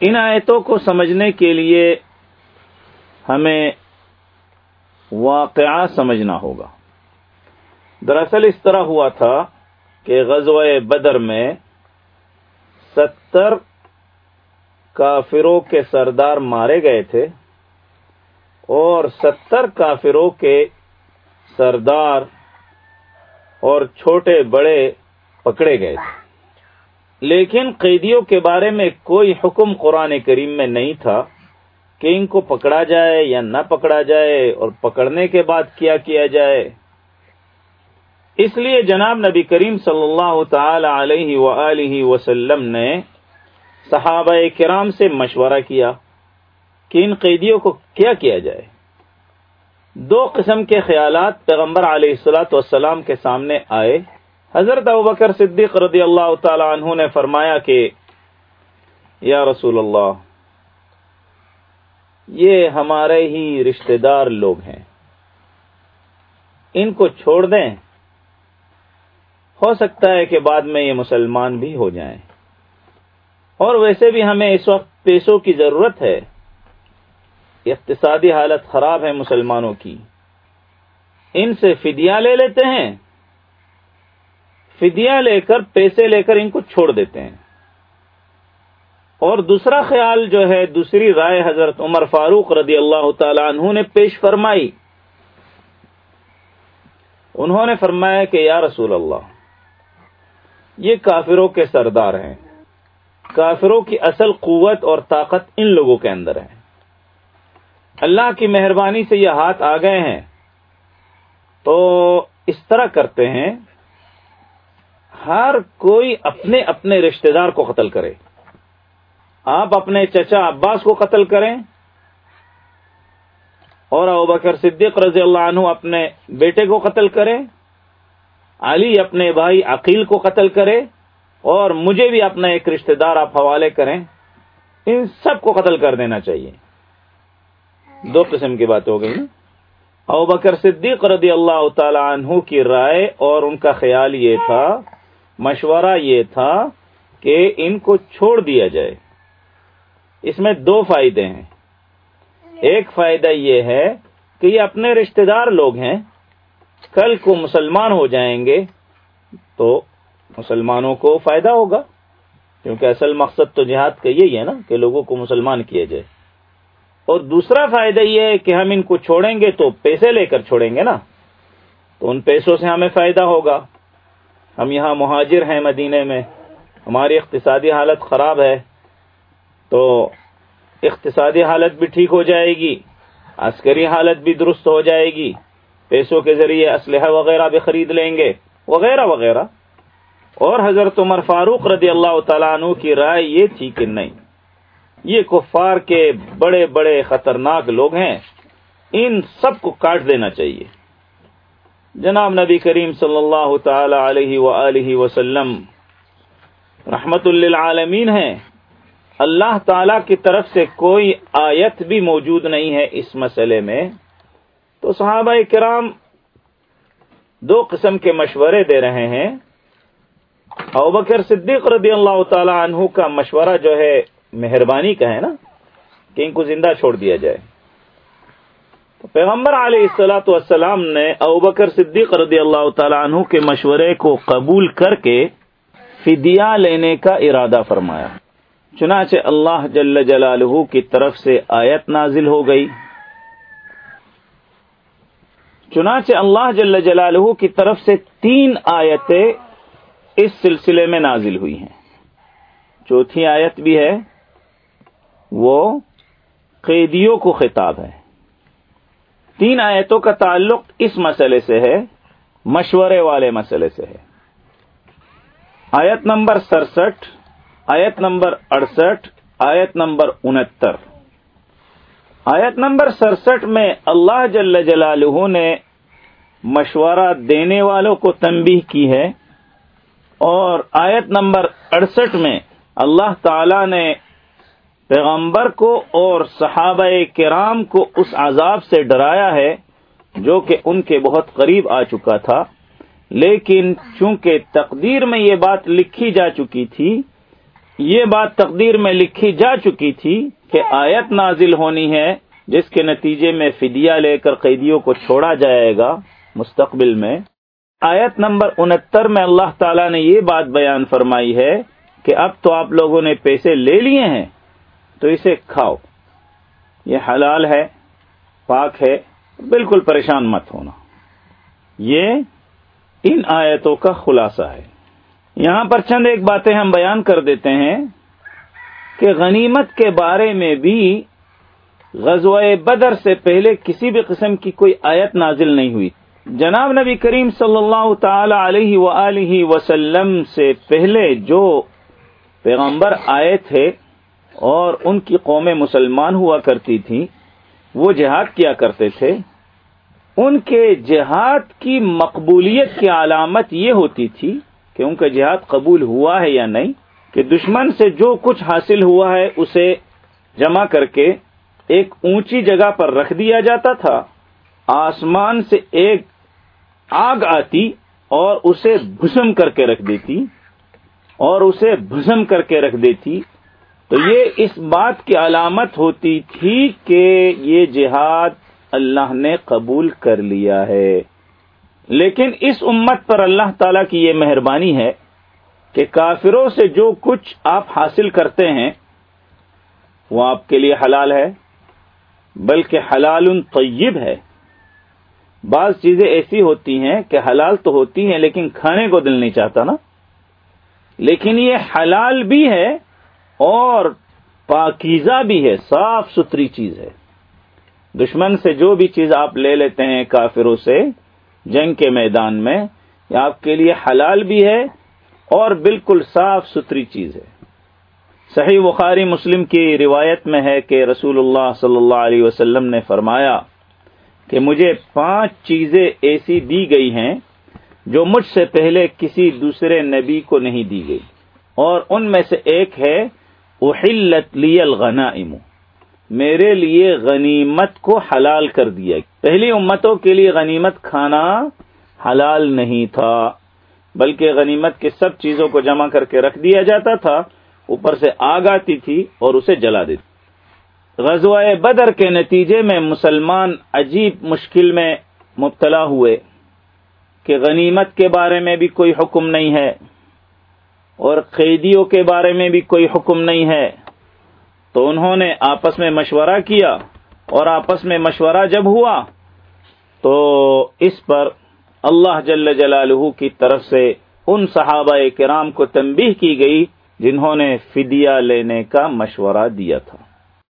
ان آیتوں کو سمجھنے کے لیے ہمیں واقعہ سمجھنا ہوگا۔ دراصل اس طرح ہوا تھا کہ غزوہ بدر میں ستر کافروں کے سردار مارے گئے تھے اور ستر کافروں کے سردار اور چھوٹے بڑے پکڑے گئے تھے۔ لیکن قیدیوں کے بارے میں کوئی حکم قرآن کریم میں نہیں تھا کہ ان کو پکڑا جائے یا نہ پکڑا جائے اور پکڑنے کے بعد کیا کیا جائے۔ اس لیے جناب نبی کریم صلی اللہ تعالی علیہ و وسلم نے صحابہ کرام سے مشورہ کیا کہ ان قیدیوں کو کیا کیا جائے۔ دو قسم کے خیالات پیغمبر علیہ السلاۃ والسلام کے سامنے آئے۔ حضرت ابکر صدیق رضی اللہ تعالی عنہ نے فرمایا کہ یا رسول اللہ، یہ ہمارے ہی رشتہ دار لوگ ہیں۔ ان کو چھوڑ دیں۔ ہو سکتا ہے کہ بعد میں یہ مسلمان بھی ہو جائیں۔ اور ویسے بھی ہمیں اس وقت پیسوں کی ضرورت ہے۔ اقتصادی حالت خراب ہے مسلمانوں کی۔ ان سے فدیہ لے لیتے ہیں۔ فدیہ لے کر پیسے لے کر ان کو چھوڑ دیتے ہیں۔ اور دوسرا خیال جو ہے، دوسری رائے حضرت عمر فاروق رضی اللہ تعالی عنہ نے پیش فرمائی۔ انہوں نے فرمایا کہ یا رسول اللہ، یہ کافروں کے سردار ہیں۔ کافروں کی اصل قوت اور طاقت ان لوگوں کے اندر ہے۔ اللہ کی مہربانی سے یہ ہاتھ آ گئے ہیں۔ تو اس طرح کرتے ہیں ہر کوئی اپنے اپنے رشتہ دار کو قتل کرے۔ آپ اپنے چچا عباس کو قتل کریں اور ابکر صدیق رضی اللہ عنہ اپنے بیٹے کو قتل کریں علی اپنے بھائی عقیل کو قتل کرے اور مجھے بھی اپنا ایک رشتہ دار آپ حوالے کریں، ان سب کو قتل کر دینا چاہیے۔ دو قسم کی بات ہو گئی۔ ابو بکر صدیق رضی اللہ تعالی عنہ کی رائے اور ان کا خیال یہ تھا مشورہ یہ تھا کہ ان کو چھوڑ دیا جائے۔ اس میں دو فائدے ہیں۔ ایک فائدہ یہ ہے کہ یہ اپنے رشتہ دار لوگ ہیں۔ کل کو مسلمان ہو جائیں گے تو مسلمانوں کو فائدہ ہوگا۔ کیونکہ اصل مقصد تو جہاد کا یہی ہے نا کہ لوگوں کو مسلمان کیا جائے۔ اور دوسرا فائدہ یہ ہے کہ ہم ان کو چھوڑیں گے تو پیسے لے کر چھوڑیں گے نا۔ تو ان پیسوں سے ہمیں فائدہ ہوگا۔ ہم یہاں مہاجر ہیں مدینے میں، ہماری اقتصادی حالت خراب ہے، تو اقتصادی حالت بھی ٹھیک ہو جائے گی، عسکری حالت بھی درست ہو جائے گی، پیسوں کے ذریعے اسلحہ وغیرہ بھی خرید لیں گے، وغیرہ وغیرہ۔ اور حضرت عمر فاروق رضی اللہ تعالیٰ عنہ کی رائے یہ تھی کہ نہیں، یہ کفار کے بڑے بڑے خطرناک لوگ ہیں، ان سب کو کاٹ دینا چاہیے۔ جناب نبی کریم صلی اللہ تعالی علیہ و وسلم، رحمت للعالمین ہیں اللہ تعالی کی طرف سے کوئی آیت بھی موجود نہیں ہے اس مسئلے میں۔ تو صحابہ کرام دو قسم کے مشورے دے رہے ہیں۔ اوبکر صدیق رضی اللہ تعالی عنہ کا مشورہ جو ہے، مہربانی کا ہے نا، کہ ان کو زندہ چھوڑ دیا جائے۔ پیغمبر علیہ السلاۃ والسلام نے اوبکر صدیق رضی اللہ تعالی عنہ کے مشورے کو قبول کر کے فدیہ لینے کا ارادہ فرمایا۔ چنانچہ اللہ جل جلالہ کی طرف سے آیت نازل ہو گئی۔ چنانچہ اللہ جل جلالہ کی طرف سے تین آیتیں اس سلسلے میں نازل ہوئی ہیں۔ چوتھی آیت بھی ہے۔ وہ قیدیوں کو خطاب ہے۔ تین آیتوں کا تعلق اس مسئلے سے ہے، مشورے والے مسئلے سے ہے۔ آیت نمبر سڑسٹھ آیت نمبر اڑسٹھ، آیت نمبر انہتر۔ آیت نمبر سڑسٹھ میں اللہ جل جلالہ نے مشورہ دینے والوں کو تنبیہ کی ہے اور آیت نمبر اڑسٹھ میں اللہ تعالی نے پیغمبر کو اور صحابہ کرام کو اس عذاب سے ڈرایا ہے جو کہ ان کے بہت قریب آ چکا تھا۔ لیکن چونکہ تقدیر میں یہ بات لکھی جا چکی تھی، یہ بات تقدیر میں لکھی جا چکی تھی کہ آیت نازل ہونی ہے، جس کے نتیجے میں فدیہ لے کر قیدیوں کو چھوڑا جائے گا مستقبل میں۔ آیت نمبر انہتر میں اللہ تعالیٰ نے یہ بات بیان فرمائی ہے کہ اب تو آپ لوگوں نے پیسے لے لیے ہیں۔ تو اسے کھاؤ۔ یہ حلال ہے، پاک ہے، بالکل پریشان مت ہونا۔ یہ ان آیتوں کا خلاصہ ہے۔ یہاں پر چند ایک باتیں ہم بیان کر دیتے ہیں کہ غنیمت کے بارے میں بھی غزوہ بدر سے پہلے کسی بھی قسم کی کوئی آیت نازل نہیں ہوئی۔ جناب نبی کریم صلی اللہ تعالی علیہ و وسلم سے پہلے جو پیغمبر آئے تھے اور ان کی قوم مسلمان ہوا کرتی تھی وہ جہاد کیا کرتے تھے۔ ان کے جہاد کی مقبولیت کی علامت یہ ہوتی تھی کہ ان کا جہاد قبول ہوا ہے یا نہیں، کہ دشمن سے جو کچھ حاصل ہوا ہے اسے جمع کر کے ایک اونچی جگہ پر رکھ دیا جاتا تھا۔ آسمان سے ایک آگ آتی اور اسے بھسم کر کے رکھ دیتی، اور اسے بھسم کر کے رکھ دیتی۔ تو یہ اس بات کی علامت ہوتی تھی کہ یہ جہاد اللہ نے قبول کر لیا ہے۔ لیکن اس امت پر اللہ تعالی کی یہ مہربانی ہے کہ کافروں سے جو کچھ آپ حاصل کرتے ہیں، وہ آپ کے لیے حلال ہے، بلکہ حلال طیب ہے۔ بعض چیزیں ایسی ہوتی ہیں کہ حلال تو ہوتی ہیں لیکن کھانے کو دل نہیں چاہتا نا۔ لیکن یہ حلال بھی ہے اور پاکیزہ بھی ہے، صاف ستھری چیز ہے۔ دشمن سے جو بھی چیز آپ لے لیتے ہیں کافروں سے، جنگ کے میدان میں، یہ آپ کے لیے حلال بھی ہے اور بالکل صاف ستھری چیز ہے۔ صحیح بخاری مسلم کی روایت میں ہے کہ رسول اللہ صلی اللہ علیہ وسلم نے فرمایا کہ مجھے پانچ چیزیں ایسی دی گئی ہیں جو مجھ سے پہلے کسی دوسرے نبی کو نہیں دی گئی۔ اور ان میں سے ایک ہے احلت لی الغنائم، میرے لیے غنیمت کو حلال کر دیا۔ پہلی امتوں کے لیے غنیمت کھانا حلال نہیں تھا، بلکہ غنیمت کے سب چیزوں کو جمع کر کے رکھ دیا جاتا تھا، اوپر سے آگ آتی تھی اور اسے جلا دیتی۔ غزوہ بدر کے نتیجے میں مسلمان عجیب مشکل میں مبتلا ہوئے کہ غنیمت کے بارے میں بھی کوئی حکم نہیں ہے۔ اور قیدیوں کے بارے میں بھی کوئی حکم نہیں ہے۔ تو انہوں نے آپس میں مشورہ کیا اور آپس میں مشورہ جب ہوا تو اس پر اللہ جل جلالہ کی طرف سے ان صحابہ کرام کو تنبیہ کی گئی جنہوں نے فدیہ لینے کا مشورہ دیا تھا۔